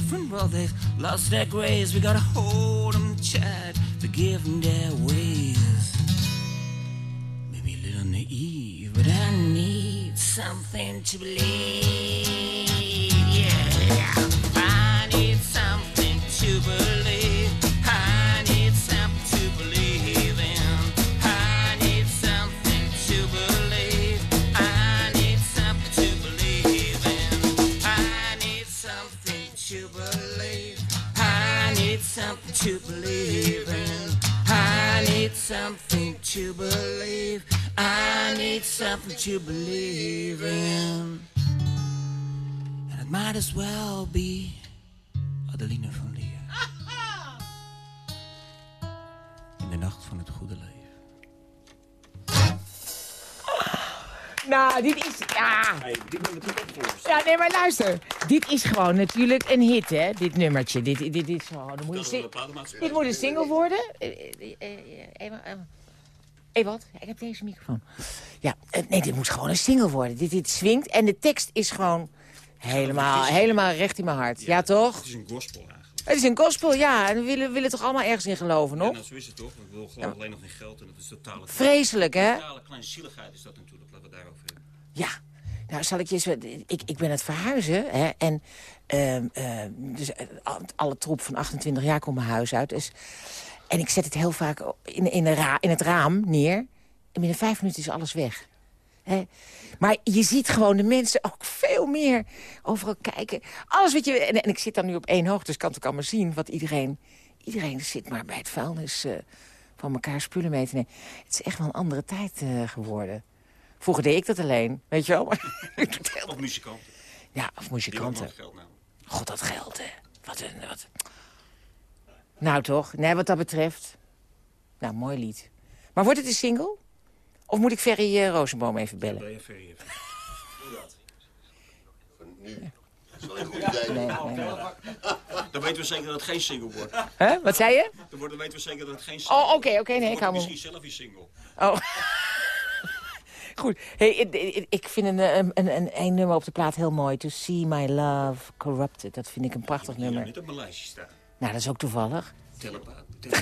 different, well, they've lost their grace. We gotta hold them tight, forgive them their ways. Maybe a little naive, but I need something to believe. Nou, dit is... Ja. Ja, nee, maar luister. Dit is gewoon natuurlijk een hit, hè? Dit nummertje. Dit, dit, dit is gewoon... dan moet je dit moet een single worden. Eh, eh, eh, eh, Even, even. Even wat? Ik heb deze microfoon. Ja, eh, nee, dit moet gewoon een single worden. Dit, dit swingt en de tekst is gewoon helemaal, helemaal recht in mijn hart. Ja, toch? Het is een gospel eigenlijk. Het is een gospel, ja. En we willen, willen toch allemaal ergens in geloven, Ja, nog? nou, zo is het toch? Ik wil gewoon alleen nog in geld en dat is totale... Vreselijk, hè? Totale kleinzieligheid is dat natuurlijk, laten we daarover hebben. Ja. Nou, zal ik je eens... Ik, ik ben het verhuizen, hè, en ehm, ehm, dus eh, al- alle troep van 28 jaar komt mijn huis uit. Dus, en ik zet het heel vaak in, in, in het raam neer. En binnen vijf minuten is alles weg. Maar je ziet gewoon de mensen ook veel meer overal kijken. Alles wat je... En, ik zit dan nu op één hoogte, dus kan ook allemaal zien wat iedereen... Iedereen zit maar bij het vuilnis eh, van elkaar spullen mee te nemen. Het is echt wel een andere tijd eh, geworden. Vroeger deed ik dat alleen, weet je wel. Maar *laughs* ik doe het. Of muzikanten. Ja, of muzikanten. geld nou. God, dat geld, hè. Wat een... Wat... Nou, toch? Nee, wat dat betreft. Nou, mooi lied. Maar wordt het een single? Of moet ik Ferry eh, Rosenboom even bellen? Ben je ferry even. Nu. Dat is wel een goed idee. Nee, nee, nee. Dan weten we zeker dat het geen single wordt. Huh? Wat zei je? Dan wordt- weten we zeker dat het geen single Oh, oké, oké. nee, ik hou me... Misschien zelf je single. Oh. *laughs* Goed. Hey, ik- vind een, een, een, een, een nummer op de plaat heel mooi. To See My Love Corrupted. Dat vind ik een prachtig nummer. niet op mijn lijstje staan. Nou, dat is ook toevallig. Telepaat. *laughs*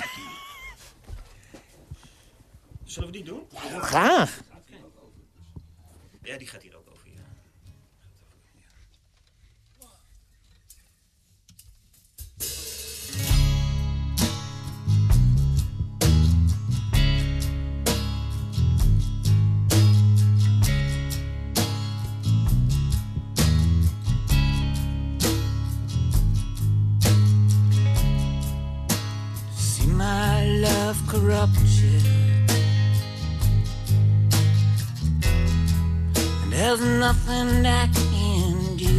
Zullen we die doen? Graag. Ja, die gaat hier love corrupt you. And there's nothing I can do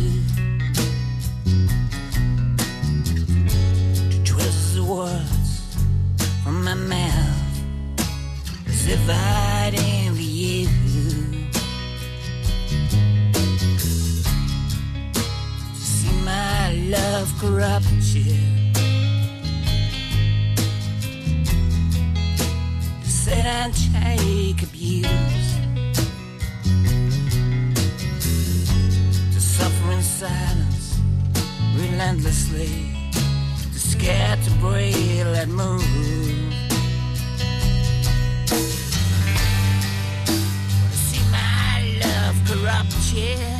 to twist the words from my mouth as if I'd envy you. See my love corrupt you. And take abuse. To suffer in silence relentlessly. To scared to breathe let move. Wanna see my love corrupt you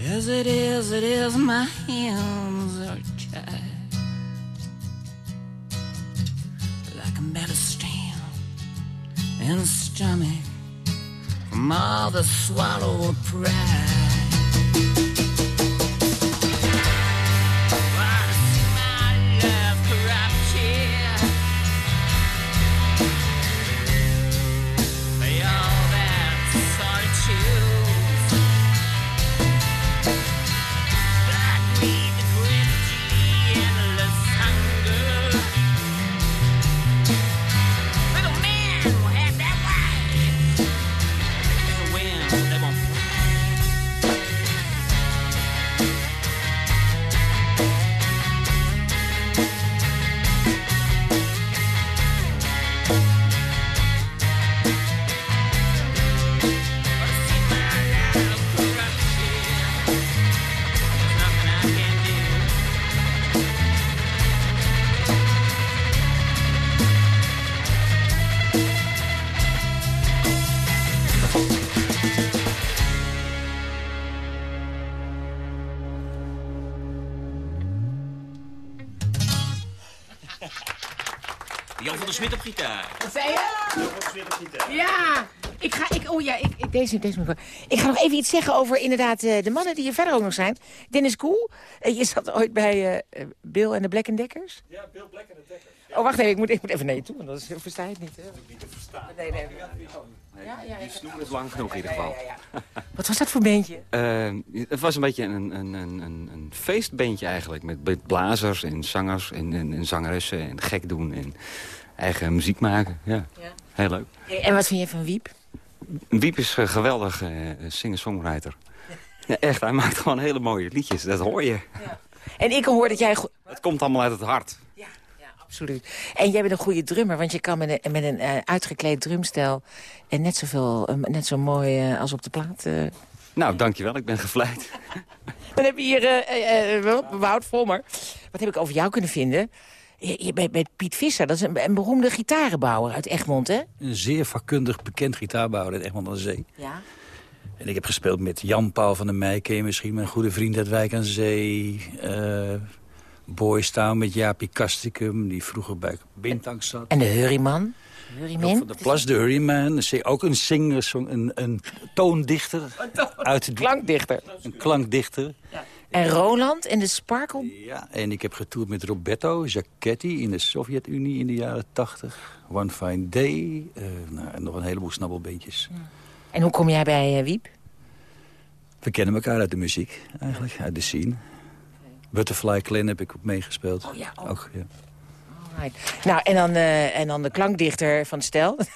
As it is, it is, my hands are tied. Like a metal stand the stomach from all the swallowed pride. Oh ik, deze, moet ga nog even iets zeggen over inderdaad eh, de mannen die er verder ook nog zijn. Dennis Koel, eh, je zat ooit bij eh, Bill en de Black Deckers? Ja, Bill Black en de Deckers. Oh, wacht even, ik moet, ik moet even naar je toe, want anders versta je het niet. Hè? Niet te verstaan. Nee, nee. Ja, ja, ja. snoer is lang genoeg in ieder geval. Wat was dat voor beentje? Het was een beetje een, een, een, een, een feestbeentje eigenlijk. Met blazers en zangers en, en, en zangeressen en gek doen en eigen muziek maken. Ja, Ja. heel leuk. En wat vind je van Wiep? Wiep is een geweldige eh, singer-songwriter. Ja, echt, hij maakt gewoon hele mooie liedjes. Dat hoor je. En ik hoor dat jij... Het komt allemaal uit het hart. Absoluut. En jij bent een goede drummer, want je kan met een, met een eh, uitgekleed drumstel... en net, zoveel, eh, net zo mooi als op de plaat... Nou, dankjewel. Ik ben gevleid. *laughs* Dan heb je hier eh, Wout Volmer. Wat heb ik over jou kunnen vinden? Je, met Piet Visser, dat is een, een beroemde gitarenbouwer uit Egmond, hè? Een zeer vakkundig bekend gitaarbouwer uit Egmond aan de Zee. Ja. En ik heb gespeeld met Jan Paul van der Meij, ken je misschien, mijn goede vriend uit Wijk aan Zee. eh Boys Town met Jaapie Kastikum, die vroeger bij Bintang zat. En de Hurryman? Hurryman? Van de Plas, de Hurryman. Ook een zinger, song- een, een toondichter. Uit de, klankdichter. Een klankdichter. En Roland en de Sparkle? Ja, en ik heb getoerd met Roberto Giacchetti in de Sovjet-Unie in de jaren 80. One Fine Day. eh, nou, en nog een heleboel snabbelbeentjes. En hoe kom jij bij eh, Wiep? We kennen elkaar uit de muziek, eigenlijk, uit de scene. Butterfly Clan heb ik ook meegespeeld. Oh ja, ook. ook ja. Alright. Nou, en dan, eh, en dan de klankdichter van Stel. *laughs*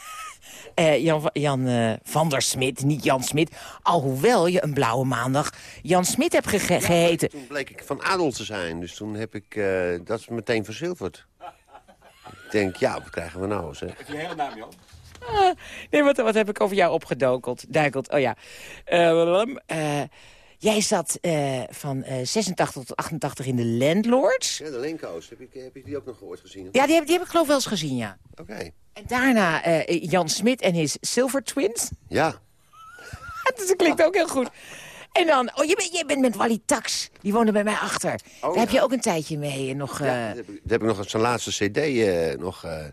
Eh, Jan, Jan eh, van der Smit, niet Jan Smit. Alhoewel je een blauwe maandag Jan Smit hebt ge- geheten. Toen bleek ik van adel te zijn, dus toen heb ik eh, dat is meteen verzilverd. ik denk, ja, wat krijgen we nou? Zeg. Heb je hele naam, Jan? Ah, nee, wat, wat heb ik over jou opgedokeld? Duikeld, oh ja. Eh, eh, jij zat eh, van eh, 86 tot 88 in de Landlords. Ja, de Lenko's, heb ik, heb ik die ook nog ooit gezien? Ja, die heb, die heb ik geloof wel eens gezien, ja. Oké. En daarna eh, Jan Smit en his Silver Twins. Ja. *laughs* dat klinkt ook heel goed. En dan, oh, je, bent, je bent met Wally Tax. Die woonde bij mij achter. Daar heb je ook een tijdje mee eh, nog... eh, Daar heb ik, daar heb ik nog zijn laatste cd eh, nog eh,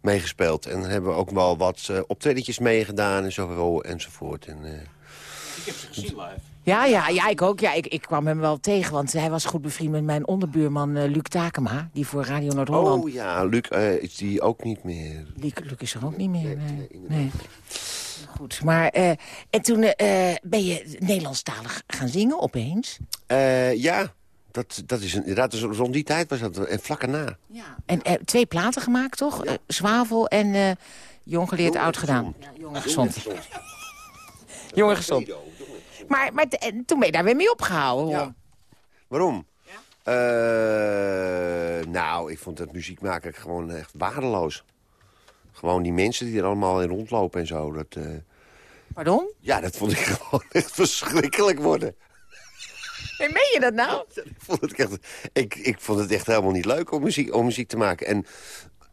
meegespeeld. En hebben we ook wel wat uh, optredetjes meegedaan en zo enzovoort. En, uh, ik heb ze gezien live. Ja, ja, ja, ik ook. Ja, ik, ik kwam hem wel tegen, want hij was goed bevriend met mijn onderbuurman uh, Luc Takema. Die voor Radio Noord-Holland... Oh ja, Luc uh, is die ook niet meer. Luc, Luc is er ook niet meer, nee. nee, nee. Goed, maar... Uh, en toen uh, ben je Nederlandstalig gaan zingen, opeens? Uh, ja, dat, dat is inderdaad, dus rond die tijd was dat, en vlak erna. Ja. En uh, twee platen gemaakt, toch? Ja. Uh, Zwavel en uh, Jong geleerd, oud gedaan. Ja, jong en gezond. Jong en gezond. *laughs* Maar, maar toen ben je daar weer mee opgehouden. Ja. Waarom? Ja? Uh, nou, ik vond het muziek maken gewoon echt waardeloos. Gewoon die mensen die er allemaal in rondlopen en zo. Dat, uh... Pardon? Ja, dat vond ik *laughs* gewoon echt verschrikkelijk worden. En meen je dat nou? *laughs* ik, vond het echt, ik, ik vond het echt helemaal niet leuk om muziek, om muziek te maken. En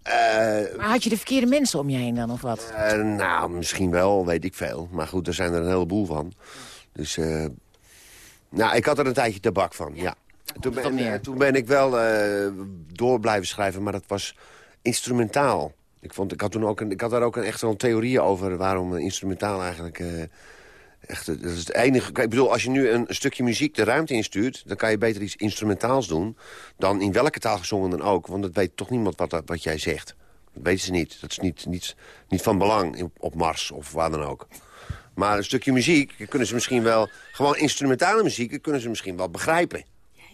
Eh, Maar had je de verkeerde mensen om je heen dan, of wat? eh, nou, misschien wel, weet ik veel. Maar goed, er zijn er een heleboel van. Dus, eh, nou, ik had er een tijdje tabak van, ja. Toen ben, meer. eh, toen ben ik wel eh, door blijven schrijven, maar dat was instrumentaal. Ik, vond, ik, had toen ook een, ik had daar ook een, echt zo'n theorie over waarom instrumentaal eigenlijk... echt, dat is het enige. Ik bedoel, als je nu een, stukje muziek de ruimte instuurt... dan kan je beter iets instrumentaals doen dan in welke taal gezongen dan ook. Want dat weet toch niemand wat, wat jij zegt. Dat weten ze niet. Dat is niet, niet, niet van belang op Mars of waar dan ook. Maar een stukje muziek kunnen ze misschien wel... gewoon instrumentale muziek kunnen ze misschien wel begrijpen.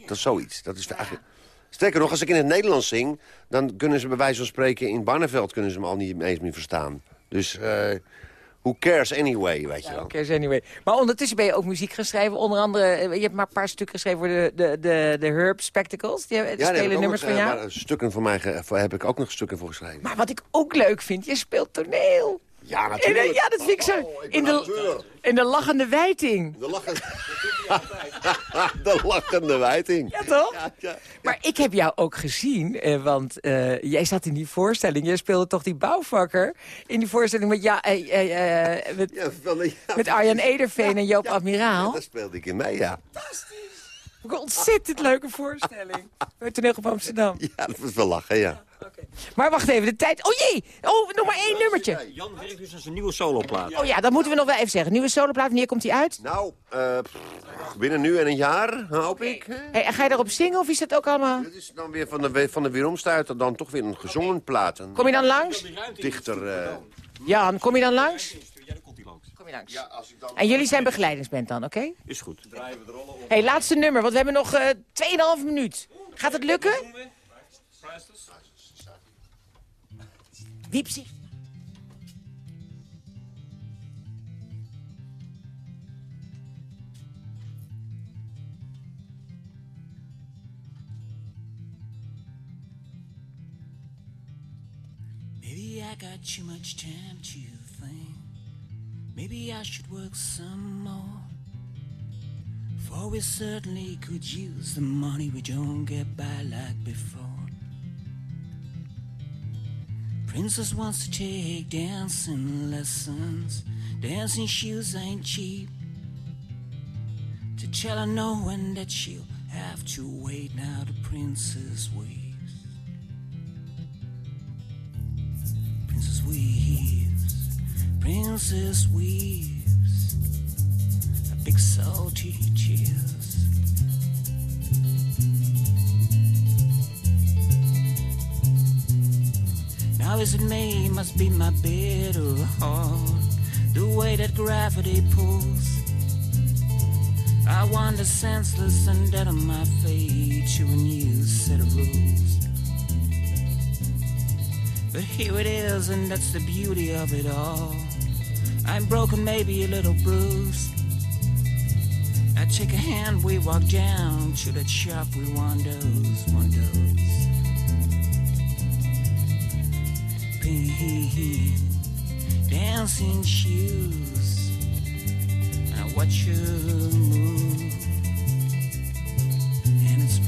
Dat is zoiets. Dat is eigenlijk... Sterker nog, als ik in het Nederlands zing... dan kunnen ze bij wijze van spreken in Barneveld... kunnen ze me al niet eens meer verstaan. Dus eh who cares anyway, weet je wel. Oké, anyway. Maar ondertussen ben je ook muziek gaan schrijven. Onder andere, eh, je hebt maar een paar stukken geschreven voor de, de, de, de Herb Spectacles. Die hebben- heb ik spelen nummers nog, van eh, jou. waar- stukken van mij heb ik ook nog stukken voor geschreven. Maar wat ik ook leuk vind, je speelt toneel. Ja, natuurlijk. ja, dat vind ik zo. Oh, ik in, de, in de lachende wijting. De lachende... *laughs* de lachende wijting. Ja, toch? Maar ik heb jou ook gezien, eh, want eh, jij zat in die voorstelling. Jij speelde toch die bouwvakker in die voorstelling met, ja, eh, eh, eh, met, Ja, ja, met Arjan Ederveen en Joop Ja, Admiraal. daar speelde ik in mee, ja. Een ontzettend leuke voorstelling. Bij het toneel op Amsterdam. Ja, dat was wel lachen, ja. Maar wacht even, de tijd... Oh jee! Oh, nog maar één nummertje. Jan werkt dus aan zijn nieuwe soloplaat. Oh ja, dat moeten we nog wel even zeggen. Nieuwe soloplaat, wanneer komt die uit? Nou, eh, pff, binnen nu en een jaar, hoop ik. Hey, en ga je daarop zingen of is dat ook allemaal... Het is dan weer van de, van de weeromstuiter dan toch weer een gezongen plaat. Een Kom je dan langs? dichter... eh, Jan, kom je dan langs? Kom je langs. ja, als ik dan... En jullie zijn begeleidingsband dan, oké? Is goed. hey, laatste nummer, want we hebben nog eh 2,5 minuut. Gaat het lukken? Wiepsie. Maybe I got too much time to. Maybe I should work some more. For we certainly could use the money we don't get by like before. Princess wants to take dancing lessons. Dancing shoes ain't cheap. To tell her no one that she'll have to wait now the princess waits. Princess weaves, princess weaves, a big salty tears. Now is it me, must be my bitter heart, the way that gravity pulls. I wander senseless and dead on my fate to a new set of rules. But here it is, and that's the beauty of it all. I'm broken, maybe a little bruised. I take a hand, we walk down to that shop we wandos. Pink dancing shoes. I watch you move, and it's